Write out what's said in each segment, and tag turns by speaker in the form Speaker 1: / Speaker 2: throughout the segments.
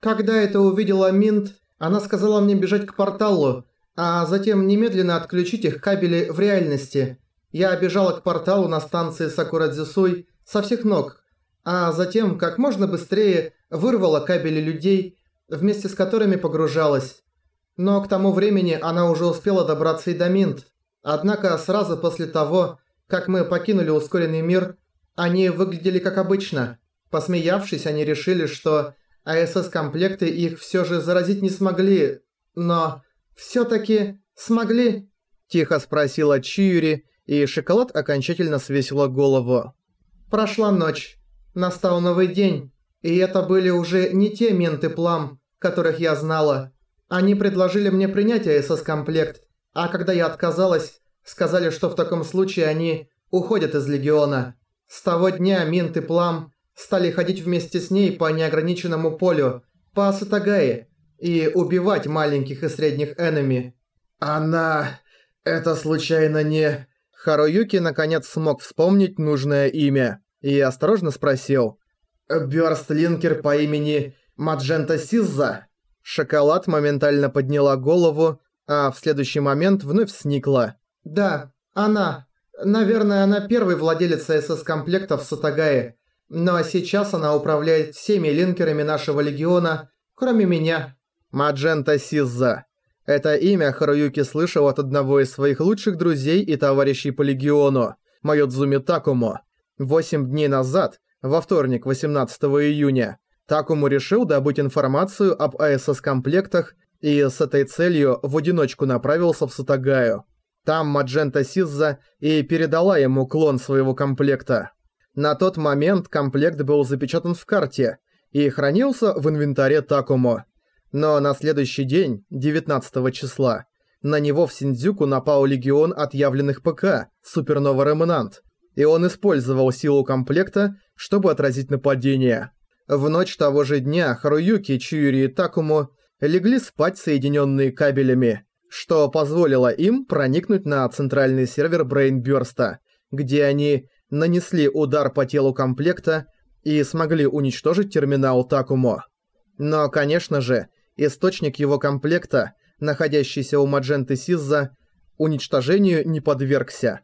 Speaker 1: Когда это увидела Минт, она сказала мне бежать к порталу, а затем немедленно отключить их кабели в реальности. Я бежала к порталу на станции Сакурадзюсуй со всех ног, а затем как можно быстрее вырвала кабели людей, вместе с которыми погружалась. Но к тому времени она уже успела добраться и до Минт. Однако сразу после того, как мы покинули ускоренный мир, они выглядели как обычно. Посмеявшись, они решили, что АСС-комплекты их все же заразить не смогли, но все-таки смогли?» Тихо спросила Чиюри, и шоколад окончательно свесила голову. «Прошла ночь. Настал новый день. И это были уже не те менты плам, которых я знала. Они предложили мне принять АСС-комплект, а когда я отказалась, сказали, что в таком случае они уходят из Легиона. С того дня Минт и Плам стали ходить вместе с ней по неограниченному полю, по Сатагае, и убивать маленьких и средних энеми.
Speaker 2: Она... это случайно не...
Speaker 1: Харуюки наконец смог вспомнить нужное имя и осторожно спросил.
Speaker 2: «Бёрстлинкер по имени Маджента Сизза?»
Speaker 1: Шоколад моментально подняла голову, а в следующий момент вновь сникла. «Да, она. Наверное, она первый владелец СС-комплектов в Сатагае. Но сейчас она управляет всеми линкерами нашего легиона, кроме меня». Маджента Сизза. Это имя Харуюки слышал от одного из своих лучших друзей и товарищей по легиону, Майодзуми Такумо. Восемь дней назад, во вторник, 18 июня, Такому решил добыть информацию об АСС-комплектах и с этой целью в одиночку направился в Сатагаю. Там Маджента Сизза и передала ему клон своего комплекта. На тот момент комплект был запечатан в карте и хранился в инвентаре Такому. Но на следующий день, 19 числа, на него в Синдзюку напал легион отъявленных ПК, Супернова Ремнант, и он использовал силу комплекта, чтобы отразить нападение. В ночь того же дня Харуюки, Чиури и Такому легли спать соединенные кабелями, что позволило им проникнуть на центральный сервер Брейнбёрста, где они нанесли удар по телу комплекта и смогли уничтожить терминал Такумо. Но, конечно же, источник его комплекта, находящийся у Мадженты Сизза, уничтожению не подвергся.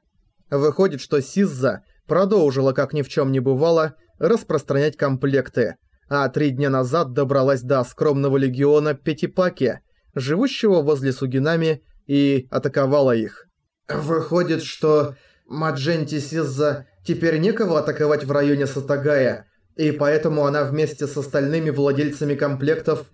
Speaker 1: Выходит, что Сизза продолжила, как ни в чем не бывало, распространять комплекты, а три дня назад добралась до скромного легиона Пятипаки, живущего возле Сугинами, и атаковала их.
Speaker 2: Выходит, что Мадженти Сизза теперь некого атаковать в районе Сатагая, и поэтому она вместе с остальными владельцами комплектов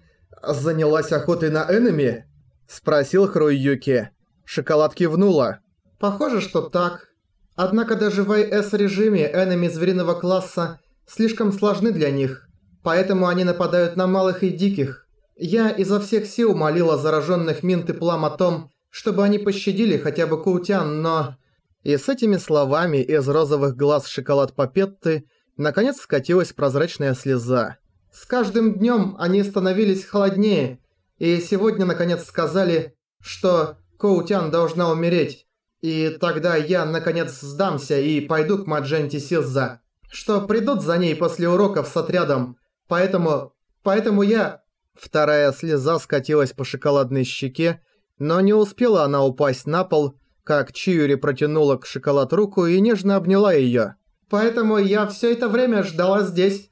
Speaker 2: занялась охотой на энеми?
Speaker 1: Спросил Хруюки. Шоколад кивнула.
Speaker 3: Похоже, что так. Однако даже в IS-режиме энеми звериного класса слишком сложны для них, поэтому они нападают на малых и диких. Я изо всех сил молила зараженных Минт и Плам о том, чтобы они пощадили хотя бы Каутян, но...
Speaker 1: И с этими словами из розовых глаз шоколад Папетты наконец скатилась прозрачная слеза.
Speaker 3: С каждым днем они становились холоднее, и сегодня наконец сказали, что Коутян должна умереть. И тогда я наконец сдамся и пойду к Мадженти Сизза, что придут за ней после уроков с отрядом. Поэтому... поэтому я...
Speaker 1: Вторая слеза скатилась по шоколадной щеке, но не успела она упасть на пол, как Чиури протянула к шоколад руку и нежно обняла её.
Speaker 3: «Поэтому я всё это время ждала здесь.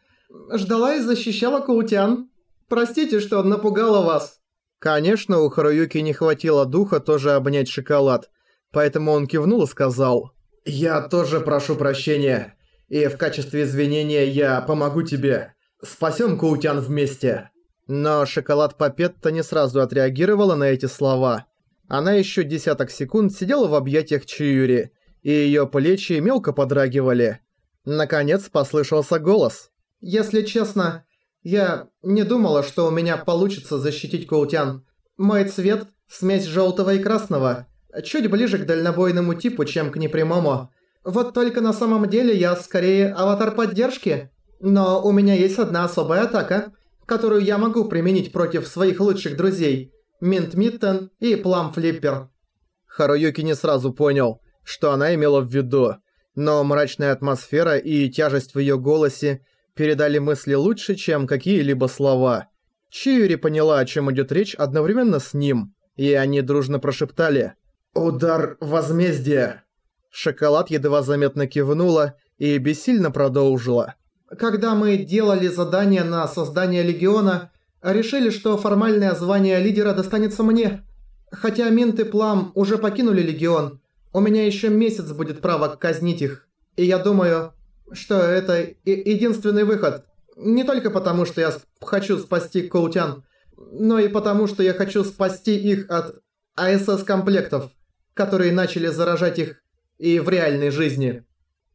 Speaker 3: Ждала и защищала Каутян. Простите, что напугала вас».
Speaker 1: Конечно, у Харуюки не хватило духа тоже обнять шоколад, поэтому он кивнул и сказал
Speaker 2: «Я тоже прошу прощения, и в качестве извинения я помогу тебе. Спасем Каутян вместе».
Speaker 1: Но шоколад Папетта не сразу отреагировала на эти слова. Она еще десяток секунд сидела в объятиях Чиюри, и ее плечи мелко подрагивали. Наконец послышался голос.
Speaker 3: «Если честно, я не думала, что у меня получится защитить Коутян. Мой цвет – смесь желтого и красного, чуть ближе к дальнобойному типу, чем к непрямому. Вот только на самом деле я скорее аватар поддержки. Но у меня есть одна особая атака, которую я могу применить против своих лучших друзей – Минт Миттен и Плам Флиппер.
Speaker 1: Харуюки не сразу понял, что она имела в виду, но мрачная атмосфера и тяжесть в её голосе передали мысли лучше, чем какие-либо слова. Чиури поняла, о чем идет речь одновременно с ним, и они дружно прошептали
Speaker 2: «Удар возмездия!».
Speaker 1: Шоколад едва заметно кивнула и бессильно продолжила.
Speaker 3: «Когда мы делали задание на создание Легиона, решили, что формальное звание лидера достанется мне. Хотя Минт и Плам уже покинули Легион, у меня еще месяц будет право казнить их. И я думаю, что это единственный выход. Не только потому, что я хочу спасти Коутян, но и потому, что я хочу спасти их от АСС-комплектов, которые начали заражать их и в реальной жизни.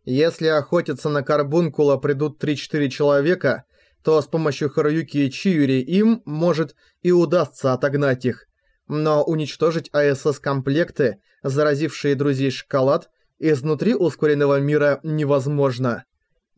Speaker 1: Если охотиться на карбункула придут 3-4 человека, то с помощью Харуюки и Чиури им, может, и удастся отогнать их. Но уничтожить АСС-комплекты, заразившие друзей шоколад, изнутри ускоренного мира невозможно.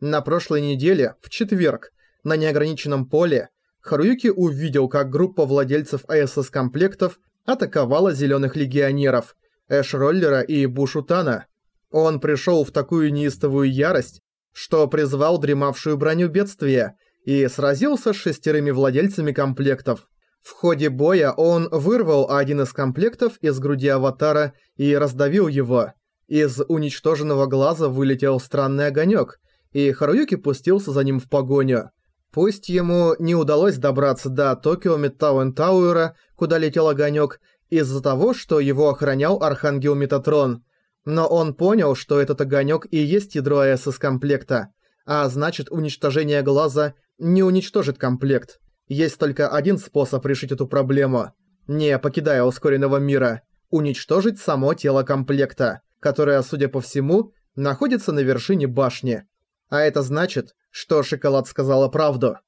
Speaker 1: На прошлой неделе, в четверг, на неограниченном поле, Харуюки увидел, как группа владельцев АСС-комплектов атаковала зеленых легионеров, Эш-Роллера и Бушутана. Он пришел в такую неистовую ярость, что призвал дремавшую броню бедствия и сразился с шестерыми владельцами комплектов. В ходе боя он вырвал один из комплектов из груди аватара и раздавил его. Из уничтоженного глаза вылетел странный огонек, и Харуюки пустился за ним в погоню. Пусть ему не удалось добраться до Токио Метауэн Тауэра, куда летел огонек, из-за того, что его охранял Архангел Метатрон, но он понял, что этот огонек и есть ядро АСС комплекта, а значит уничтожение глаза не уничтожит комплект. Есть только один способ решить эту проблему, не покидая ускоренного мира – уничтожить само тело комплекта, которое, судя по всему, находится на вершине башни. А это значит, что Шоколад сказала правду.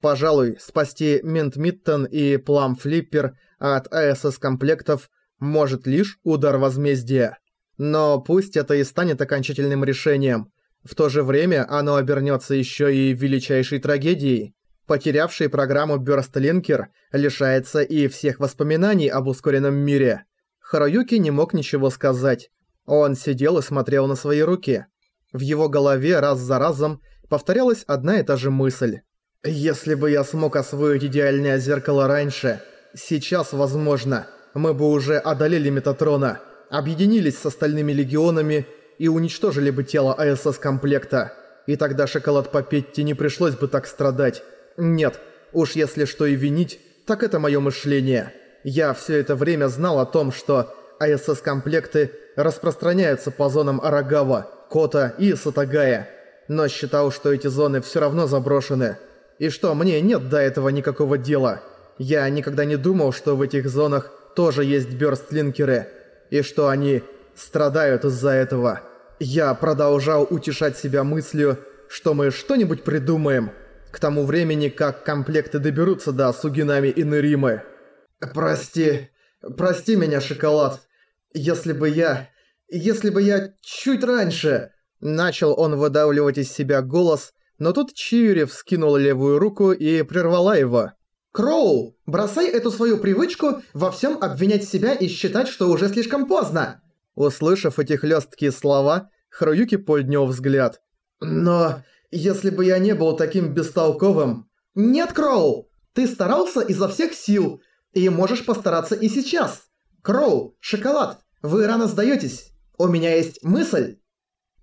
Speaker 1: Пожалуй, спасти Мент Миттон и Плам Флиппер от АСС-комплектов может лишь удар возмездия. Но пусть это и станет окончательным решением, в то же время оно обернется еще и величайшей трагедией. Потерявший программу Бёрстлинкер лишается и всех воспоминаний об ускоренном мире. Харуюки не мог ничего сказать. Он сидел и смотрел на свои руки. В его голове раз за разом повторялась одна и та же мысль. «Если бы я смог освоить идеальное зеркало раньше, сейчас, возможно, мы бы уже одолели Метатрона, объединились с остальными легионами и уничтожили бы тело АСС-комплекта. И тогда шоколад Папетти не пришлось бы так страдать. Нет, уж если что и винить, так это мое мышление. Я все это время знал о том, что АСС-комплекты распространяются по зонам Арагава, Кота и Сатагая, но считал, что эти зоны все равно заброшены, и что мне нет до этого никакого дела. Я никогда не думал, что в этих зонах тоже есть бёрстлинкеры, и что они страдают из-за этого. Я продолжал утешать себя мыслью, что мы что-нибудь придумаем, к тому времени, как комплекты доберутся до Сугинами и Неримы. «Прости, прости меня, Шоколад. Если бы я... Если бы я чуть раньше...» Начал он выдавливать из себя голос, но тут Чиури вскинула левую руку и прервала его. «Кроу, бросай эту свою привычку во всем обвинять себя и считать, что уже слишком поздно!» Услышав эти хлесткие слова, Харуюки поднял взгляд. «Но если бы я не был таким бестолковым... Нет, Кроу! Ты старался изо всех сил, и можешь постараться и сейчас. Кроу, Шоколад, вы рано сдаетесь. У меня есть мысль.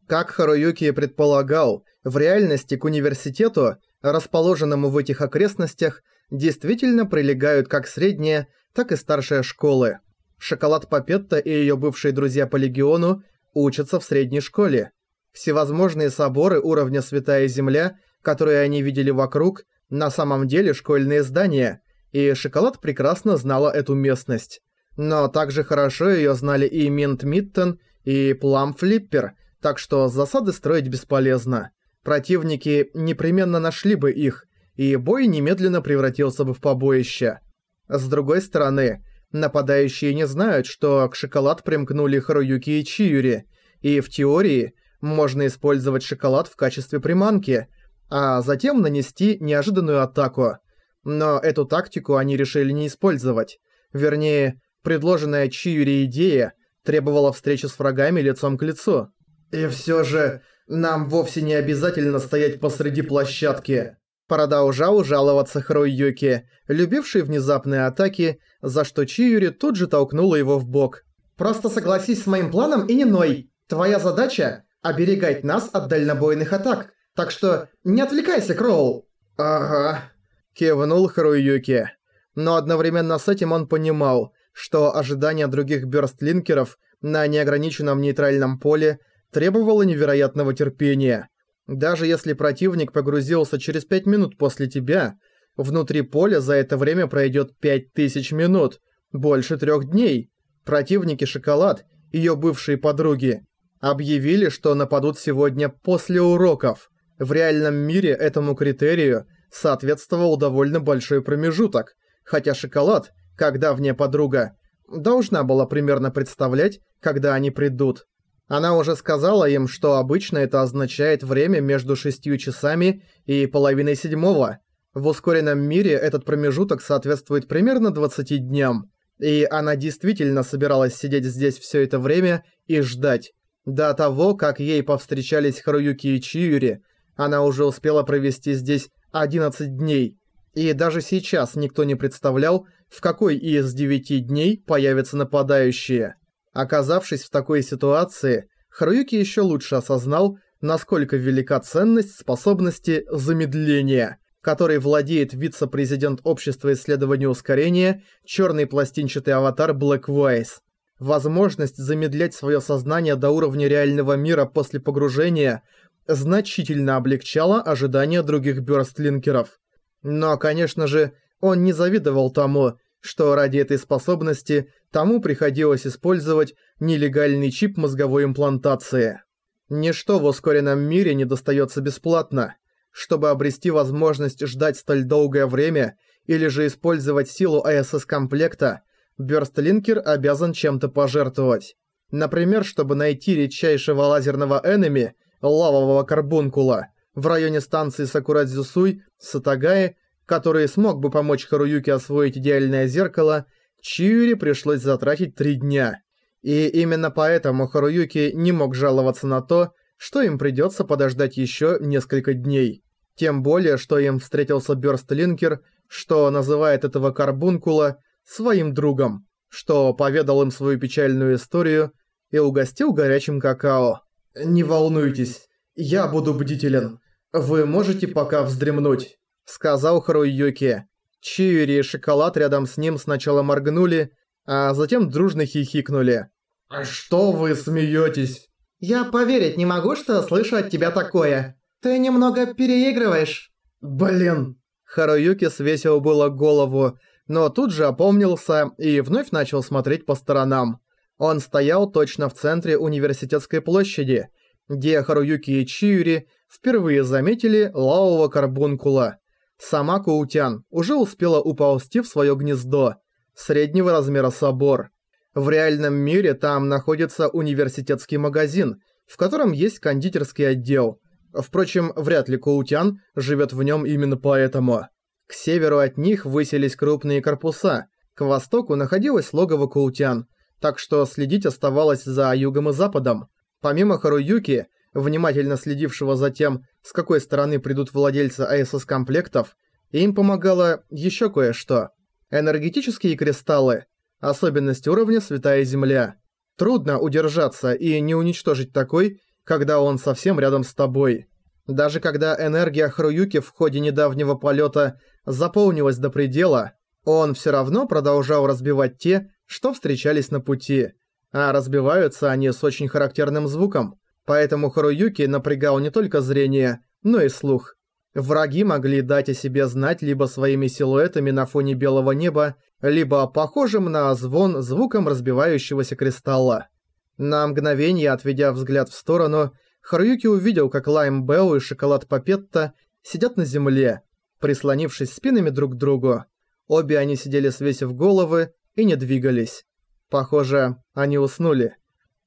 Speaker 1: Как Харуюки предполагал, в реальности к университету, расположенному в этих окрестностях, действительно прилегают как средняя, так и старшая школы. Шоколад Папетта и ее бывшие друзья по легиону учатся в средней школе. Всевозможные соборы уровня Святая Земля, которые они видели вокруг, на самом деле школьные здания, и Шоколад прекрасно знала эту местность. Но также хорошо её знали и Минт Миттен, и Плам Флиппер, так что засады строить бесполезно. Противники непременно нашли бы их, и бой немедленно превратился бы в побоище. С другой стороны, нападающие не знают, что к Шоколад примкнули Харуюки и Чиюри, и в теории – можно использовать шоколад в качестве приманки, а затем нанести неожиданную атаку. Но эту тактику они решили не использовать. Вернее, предложенная Чиюри идея требовала встречи с врагами лицом к лицу. «И всё же, нам вовсе не обязательно стоять посреди площадки», Продолжал жаловаться Хруюки, любивший внезапные атаки, за что Чиюри тут же толкнула его в бок.
Speaker 3: «Просто согласись с моим планом и не ной. Твоя задача – оберегать нас от дальнобойных атак. Так что не отвлекайся, Кроу!»
Speaker 1: «Ага», – кивнул Харуюки. Но одновременно с этим он понимал, что ожидание других бёрстлинкеров на неограниченном нейтральном поле требовало невероятного терпения. Даже если противник погрузился через 5 минут после тебя, внутри поля за это время пройдет 5000 минут, больше трех дней. Противники Шоколад, ее бывшие подруги, объявили, что нападут сегодня после уроков. В реальном мире этому критерию соответствовал довольно большой промежуток, хотя Шоколад, как давняя подруга, должна была примерно представлять, когда они придут. Она уже сказала им, что обычно это означает время между шестью часами и половиной седьмого. В ускоренном мире этот промежуток соответствует примерно 20 дням. И она действительно собиралась сидеть здесь все это время и ждать. До того, как ей повстречались Харуюки и Чиюри, она уже успела провести здесь 11 дней. И даже сейчас никто не представлял, в какой из 9 дней появятся нападающие. Оказавшись в такой ситуации, Харуюки еще лучше осознал, насколько велика ценность способности замедления, которой владеет вице-президент Общества исследования ускорения, черный пластинчатый аватар Black Wise. Возможность замедлять свое сознание до уровня реального мира после погружения значительно облегчала ожидания других бёрстлинкеров. Но, конечно же, он не завидовал тому, что ради этой способности тому приходилось использовать нелегальный чип мозговой имплантации. Ничто в ускоренном мире не достается бесплатно. Чтобы обрести возможность ждать столь долгое время или же использовать силу АСС-комплекта, Бёрстлинкер обязан чем-то пожертвовать. Например, чтобы найти редчайшего лазерного энеми, лавового карбункула, в районе станции Сакурадзюсуй, Сатагаи который смог бы помочь Харуюке освоить идеальное зеркало, Чиури пришлось затратить три дня. И именно поэтому Харуюки не мог жаловаться на то, что им придется подождать еще несколько дней. Тем более, что им встретился Бёрстлинкер, что называет этого карбункула своим другом, что поведал им свою печальную историю и угостил горячим какао. «Не волнуйтесь, я буду бдителен. Вы можете пока вздремнуть» сказал Харуюки. Чиури и Шоколад рядом с ним сначала моргнули, а затем дружно хихикнули. «А что вы смеетесь?»
Speaker 3: «Я поверить не могу, что слышу от тебя такое. Ты немного переигрываешь».
Speaker 1: «Блин!» Харуюки свесил было голову, но тут же опомнился и вновь начал смотреть по сторонам. Он стоял точно в центре университетской площади, где Харуюки и Чиури впервые заметили лавового карбункула. Сама Коутян уже успела уползти в свое гнездо, среднего размера собор. В реальном мире там находится университетский магазин, в котором есть кондитерский отдел. Впрочем, вряд ли Коутян живет в нем именно поэтому. К северу от них высились крупные корпуса, к востоку находилось логово Коутян, так что следить оставалось за югом и западом. Помимо Харуюки, внимательно следившего за тем, с какой стороны придут владельцы АСС-комплектов, им помогало еще кое-что. Энергетические кристаллы, особенность уровня Святая Земля. Трудно удержаться и не уничтожить такой, когда он совсем рядом с тобой. Даже когда энергия Хруюки в ходе недавнего полета заполнилась до предела, он все равно продолжал разбивать те, что встречались на пути. А разбиваются они с очень характерным звуком. Поэтому Харуюки напрягал не только зрение, но и слух. Враги могли дать о себе знать либо своими силуэтами на фоне белого неба, либо похожим на звон звуком разбивающегося кристалла. На мгновение, отведя взгляд в сторону, Харуюки увидел, как Лайм Белл и Шоколад Папетта сидят на земле, прислонившись спинами друг к другу. Обе они сидели свесив головы и не двигались. Похоже, они уснули.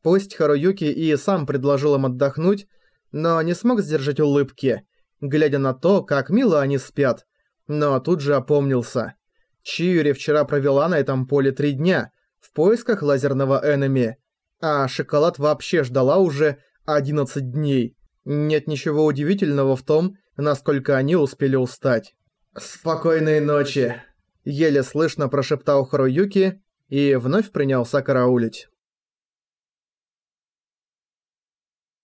Speaker 1: Пусть Харуюки и сам предложил им отдохнуть, но не смог сдержать улыбки, глядя на то, как мило они спят. Но тут же опомнился. Чиури вчера провела на этом поле три дня в поисках лазерного энеми, а Шоколад вообще ждала уже 11 дней. Нет ничего удивительного в том, насколько они успели устать.
Speaker 2: «Спокойной ночи», —
Speaker 1: еле слышно прошептал Харуюки и вновь принялся караулить.